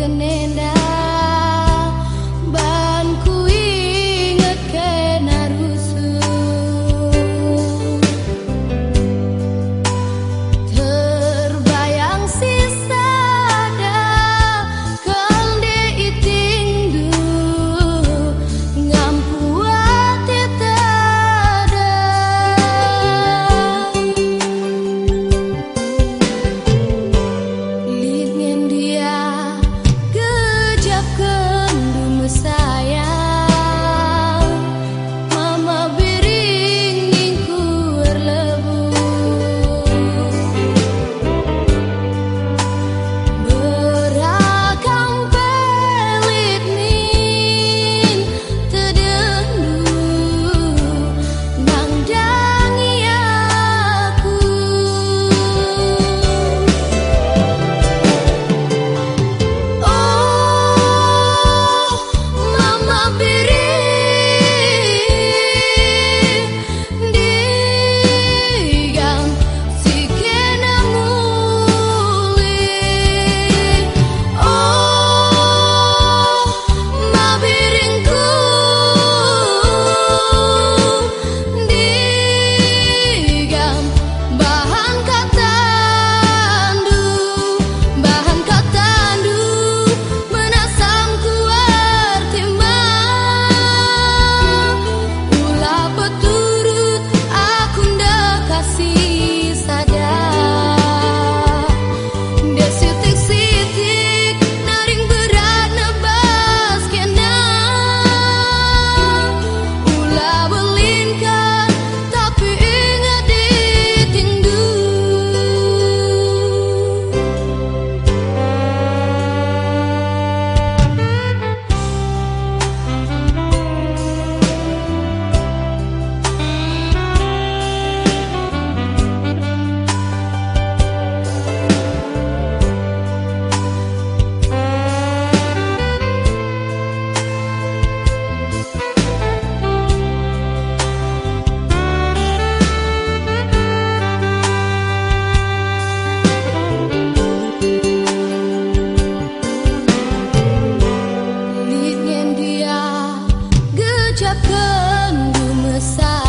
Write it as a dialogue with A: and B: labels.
A: can end up dançar.